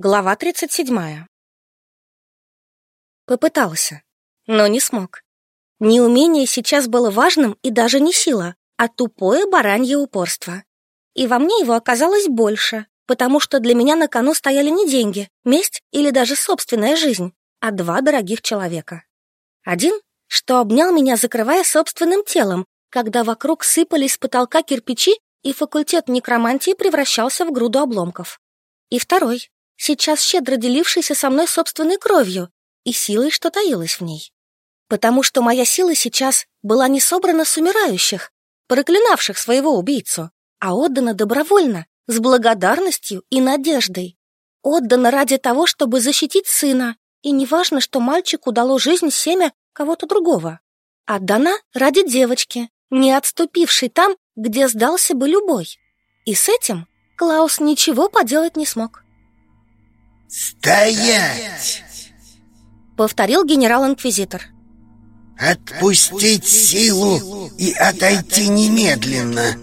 Глава 37. Попытался, но не смог. Неумение сейчас было важным и даже не сила, а тупое баранье упорство. И во мне его оказалось больше, потому что для меня на кону стояли не деньги, месть или даже собственная жизнь, а два дорогих человека. Один, что обнял меня, закрывая собственным телом, когда вокруг сыпались с потолка кирпичи, и факультет некромантии превращался в груду обломков. И второй, сейчас щедро делившийся со мной собственной кровью и силой, что таилась в ней. Потому что моя сила сейчас была не собрана с умирающих, проклинавших своего убийцу, а отдана добровольно, с благодарностью и надеждой. Отдана ради того, чтобы защитить сына, и неважно, что мальчику дало жизнь семя кого-то другого. Отдана ради девочки, не отступившей там, где сдался бы любой. И с этим Клаус ничего поделать не смог. «Стоять!» Повторил генерал-инквизитор. «Отпустить силу и отойти немедленно!»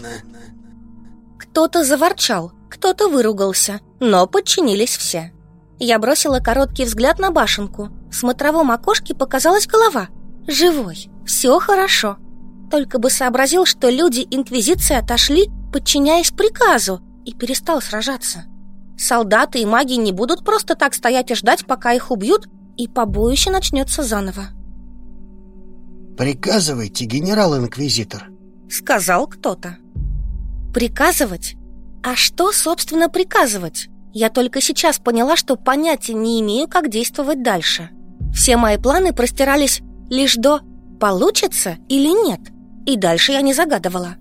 Кто-то заворчал, кто-то выругался, но подчинились все. Я бросила короткий взгляд на башенку. В смотровом окошке показалась голова. Живой, все хорошо. Только бы сообразил, что люди Инквизиции отошли, подчиняясь приказу, и перестал сражаться. Солдаты и маги не будут просто так стоять и ждать, пока их убьют, и побоище начнется заново. «Приказывайте, генерал-инквизитор», — сказал кто-то. «Приказывать? А что, собственно, приказывать? Я только сейчас поняла, что понятия не имею, как действовать дальше. Все мои планы простирались лишь до «получится или нет», и дальше я не загадывала.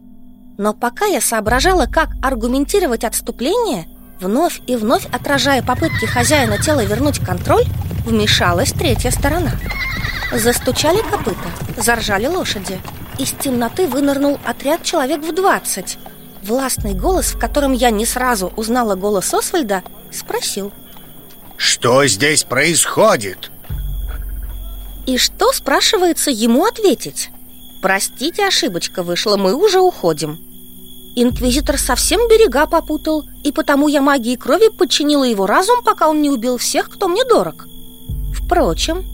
Но пока я соображала, как аргументировать отступление, Вновь и вновь отражая попытки хозяина тела вернуть контроль, вмешалась третья сторона. Застучали копыта, заржали лошади. Из темноты вынырнул отряд человек в двадцать. Властный голос, в котором я не сразу узнала голос Освальда, спросил. «Что здесь происходит?» И что, спрашивается, ему ответить? «Простите, ошибочка вышла, мы уже уходим». Инквизитор совсем берега попутал, и потому я магией крови подчинила его разум, пока он не убил всех, кто мне дорог. Впрочем,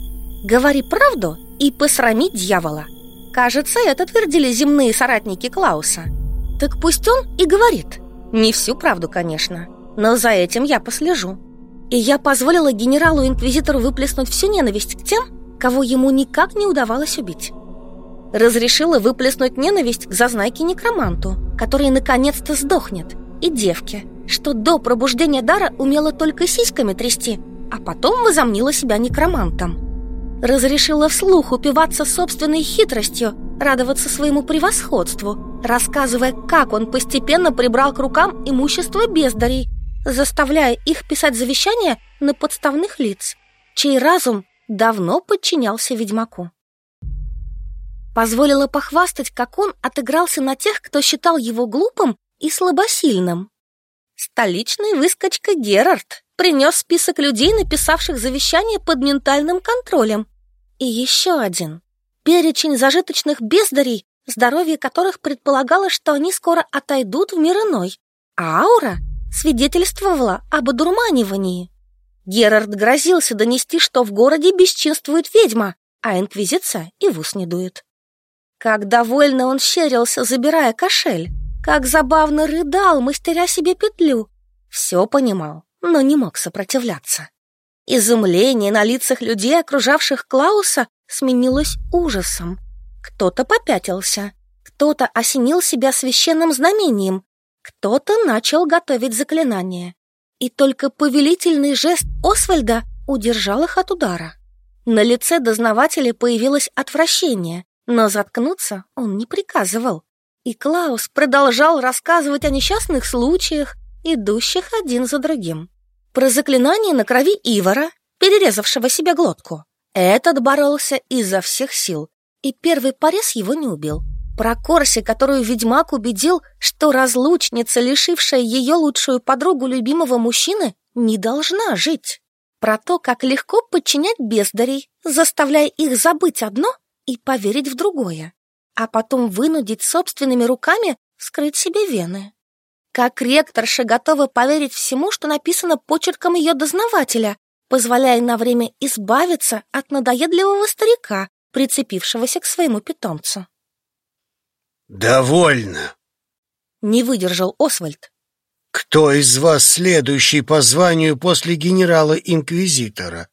говори правду и посрами дьявола. Кажется, это твердили земные соратники Клауса. Так пусть он и говорит. Не всю правду, конечно, но за этим я послежу. И я позволила генералу-инквизитору выплеснуть всю ненависть к тем, кого ему никак не удавалось убить разрешила выплеснуть ненависть к зазнайке-некроманту, который наконец-то сдохнет, и девке, что до пробуждения дара умела только сиськами трясти, а потом возомнила себя некромантом. Разрешила вслух упиваться собственной хитростью, радоваться своему превосходству, рассказывая, как он постепенно прибрал к рукам имущество бездарей, заставляя их писать завещания на подставных лиц, чей разум давно подчинялся ведьмаку позволила похвастать, как он отыгрался на тех, кто считал его глупым и слабосильным. Столичный выскочка Герард принес список людей, написавших завещание под ментальным контролем. И еще один. Перечень зажиточных бездарей, здоровье которых предполагало, что они скоро отойдут в мир иной. А аура свидетельствовала об одурманивании. Герард грозился донести, что в городе бесчинствует ведьма, а инквизиция и в ус не дует. Как довольно он щерился, забирая кошель. Как забавно рыдал, мастеря себе петлю. Все понимал, но не мог сопротивляться. Изумление на лицах людей, окружавших Клауса, сменилось ужасом. Кто-то попятился, кто-то осенил себя священным знамением, кто-то начал готовить заклинание. И только повелительный жест Освальда удержал их от удара. На лице дознавателя появилось отвращение, но заткнуться он не приказывал. И Клаус продолжал рассказывать о несчастных случаях, идущих один за другим. Про заклинание на крови Ивара, перерезавшего себе глотку. Этот боролся изо всех сил, и первый порез его не убил. Про Корси, которую ведьмак убедил, что разлучница, лишившая ее лучшую подругу любимого мужчины, не должна жить. Про то, как легко подчинять бездарей, заставляя их забыть одно и поверить в другое, а потом вынудить собственными руками скрыть себе вены. Как ректорша готова поверить всему, что написано почерком ее дознавателя, позволяя на время избавиться от надоедливого старика, прицепившегося к своему питомцу. «Довольно!» — не выдержал Освальд. «Кто из вас следующий по званию после генерала-инквизитора?»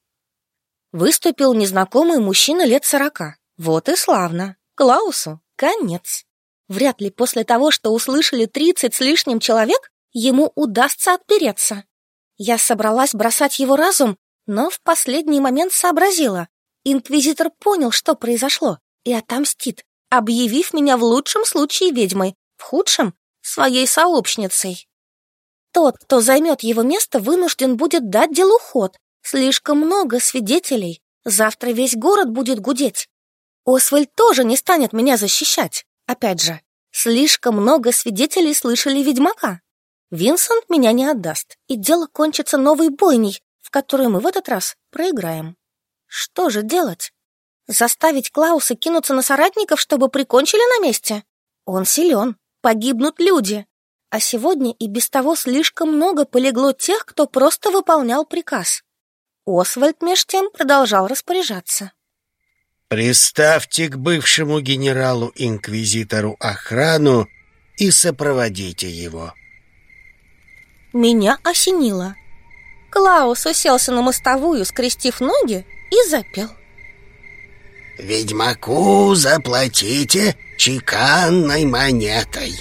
Выступил незнакомый мужчина лет сорока. Вот и славно. Клаусу конец. Вряд ли после того, что услышали тридцать с лишним человек, ему удастся отпереться. Я собралась бросать его разум, но в последний момент сообразила. Инквизитор понял, что произошло, и отомстит, объявив меня в лучшем случае ведьмой, в худшем — своей сообщницей. Тот, кто займет его место, вынужден будет дать делу ход. Слишком много свидетелей. Завтра весь город будет гудеть. Освальд тоже не станет меня защищать. Опять же, слишком много свидетелей слышали ведьмака. Винсент меня не отдаст, и дело кончится новой бойней, в которую мы в этот раз проиграем. Что же делать? Заставить Клауса кинуться на соратников, чтобы прикончили на месте? Он силен, погибнут люди. А сегодня и без того слишком много полегло тех, кто просто выполнял приказ. Освальд меж тем продолжал распоряжаться. «Приставьте к бывшему генералу-инквизитору охрану и сопроводите его». Меня осенило. Клаус уселся на мостовую, скрестив ноги, и запел. «Ведьмаку заплатите чеканной монетой».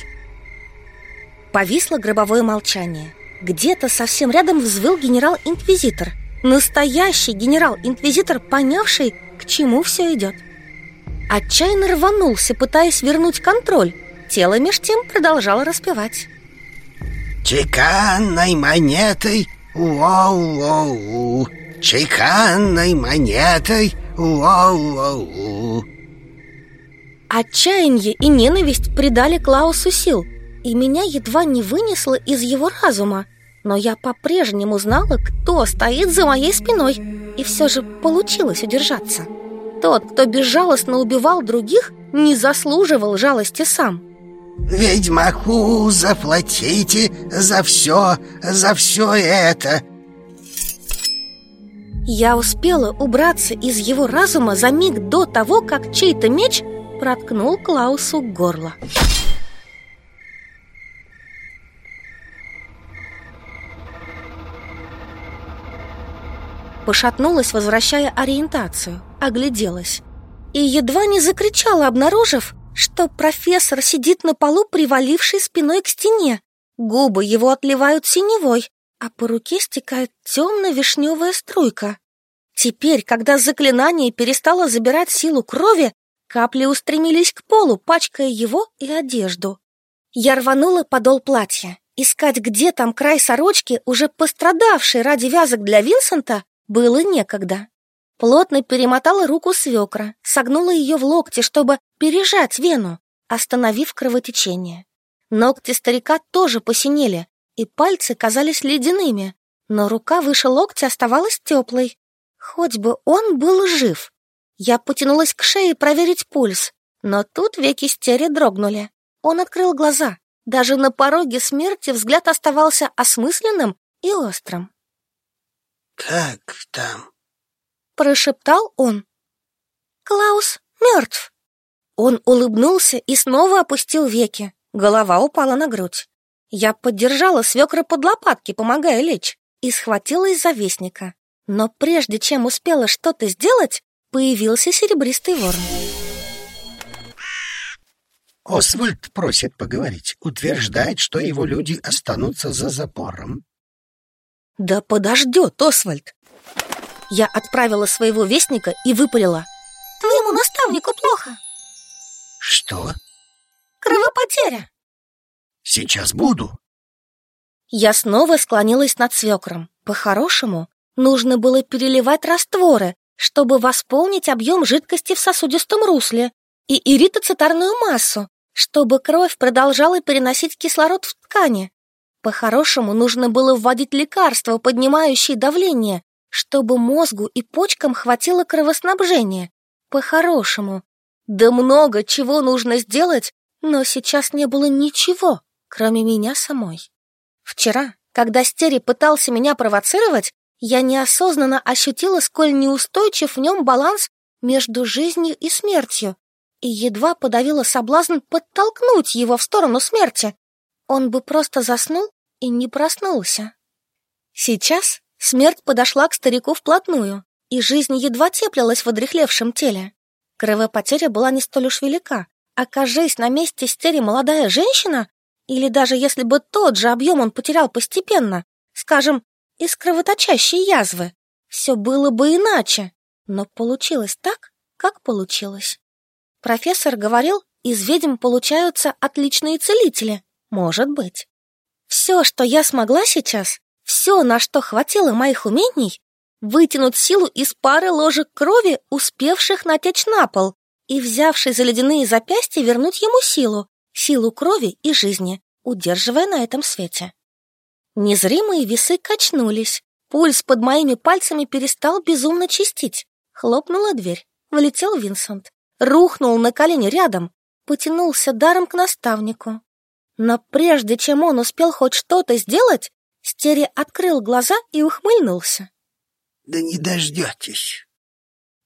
Повисло гробовое молчание. Где-то совсем рядом взвыл генерал-инквизитор. Настоящий генерал-инквизитор, понявший, к чему все идет. Отчаянно рванулся, пытаясь вернуть контроль. Тело меж тем продолжало распевать. «Чеканной монетой Уоу-оу, чеканной монетой, уоу-оу. Отчаяние и ненависть придали Клаусу сил, и меня едва не вынесло из его разума. Но я по-прежнему знала, кто стоит за моей спиной, и все же получилось удержаться. Тот, кто безжалостно убивал других, не заслуживал жалости сам. Ведьмаку заплатите за все, за все это Я успела убраться из его разума за миг до того, как чей-то меч проткнул Клаусу горло Пошатнулась, возвращая ориентацию, огляделась И едва не закричала, обнаружив, что профессор сидит на полу, приваливший спиной к стене. Губы его отливают синевой, а по руке стекает темно-вишневая струйка. Теперь, когда заклинание перестало забирать силу крови, капли устремились к полу, пачкая его и одежду. Я рванула подол платья. Искать, где там край сорочки, уже пострадавший ради вязок для Винсента, было некогда. Плотно перемотала руку свекра, согнула ее в локте, чтобы пережать вену, остановив кровотечение. Ногти старика тоже посинели, и пальцы казались ледяными, но рука выше локтя оставалась теплой. Хоть бы он был жив. Я потянулась к шее проверить пульс, но тут веки стере дрогнули. Он открыл глаза. Даже на пороге смерти взгляд оставался осмысленным и острым. «Как там?» прошептал он. Клаус мертв. Он улыбнулся и снова опустил веки. Голова упала на грудь. Я поддержала свекра под лопатки, помогая лечь, и схватилась за вестника. Но прежде чем успела что-то сделать, появился серебристый ворон. Освальд просит поговорить, утверждает, что его люди останутся за запором. Да подождет, Освальд. Я отправила своего вестника и выпалила. Твоему наставнику плохо. Что? Кровопотеря. Сейчас буду. Я снова склонилась над свекром. По-хорошему, нужно было переливать растворы, чтобы восполнить объем жидкости в сосудистом русле и иритоцитарную массу, чтобы кровь продолжала переносить кислород в ткани. По-хорошему, нужно было вводить лекарства, поднимающие давление, чтобы мозгу и почкам хватило кровоснабжения. По-хорошему. Да много чего нужно сделать, но сейчас не было ничего, кроме меня самой. Вчера, когда Стери пытался меня провоцировать, я неосознанно ощутила, сколь неустойчив в нем баланс между жизнью и смертью, и едва подавила соблазн подтолкнуть его в сторону смерти. Он бы просто заснул и не проснулся. Сейчас смерть подошла к старику вплотную, и жизнь едва теплилась в одрехлевшем теле. Кровопотеря была не столь уж велика. Окажись на месте стери молодая женщина, или даже если бы тот же объем он потерял постепенно, скажем, из кровоточащей язвы, все было бы иначе. Но получилось так, как получилось. Профессор говорил, из ведьм получаются отличные целители. Может быть. Все, что я смогла сейчас, все, на что хватило моих умений, вытянуть силу из пары ложек крови, успевших натечь на пол, и, взявший за ледяные запястья, вернуть ему силу, силу крови и жизни, удерживая на этом свете. Незримые весы качнулись, пульс под моими пальцами перестал безумно чистить. Хлопнула дверь, влетел Винсент, рухнул на колени рядом, потянулся даром к наставнику. Но прежде чем он успел хоть что-то сделать, Стери открыл глаза и ухмыльнулся. Да не дождетесь.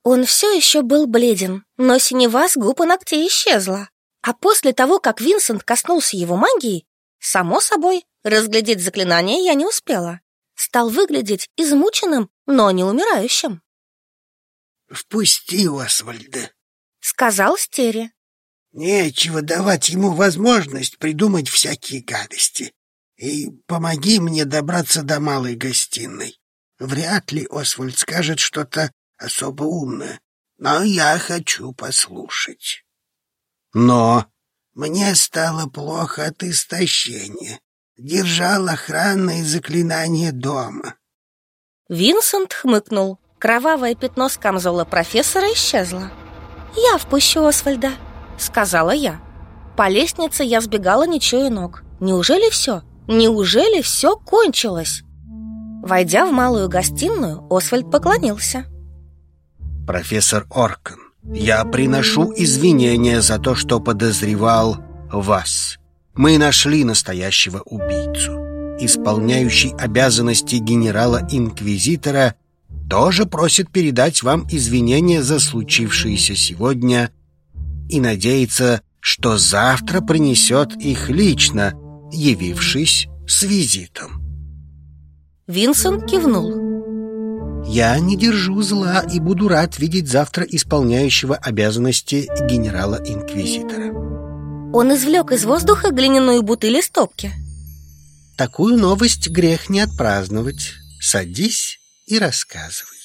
Он все еще был бледен, но синева с губ и ногтей исчезла. А после того, как Винсент коснулся его магии, само собой, разглядеть заклинание я не успела. Стал выглядеть измученным, но не умирающим. «Впусти Освальда», — сказал Стери. «Нечего давать ему возможность придумать всякие гадости. И помоги мне добраться до малой гостиной. Вряд ли Освальд скажет что-то особо умное, но я хочу послушать. Но мне стало плохо от истощения. Держал охранное заклинание дома. Винсент хмыкнул. Кровавое пятно с камзола профессора исчезло. «Я впущу Освальда», — сказала я. По лестнице я сбегала, не чуя ног. Неужели все? Неужели все кончилось? Войдя в малую гостиную, Освальд поклонился. «Профессор Оркан, я приношу извинения за то, что подозревал вас. Мы нашли настоящего убийцу. Исполняющий обязанности генерала-инквизитора тоже просит передать вам извинения за случившееся сегодня и надеется, что завтра принесет их лично, явившись с визитом. Винсент кивнул. «Я не держу зла и буду рад видеть завтра исполняющего обязанности генерала-инквизитора». Он извлек из воздуха глиняную бутыль из топки. «Такую новость грех не отпраздновать. Садись и рассказывай».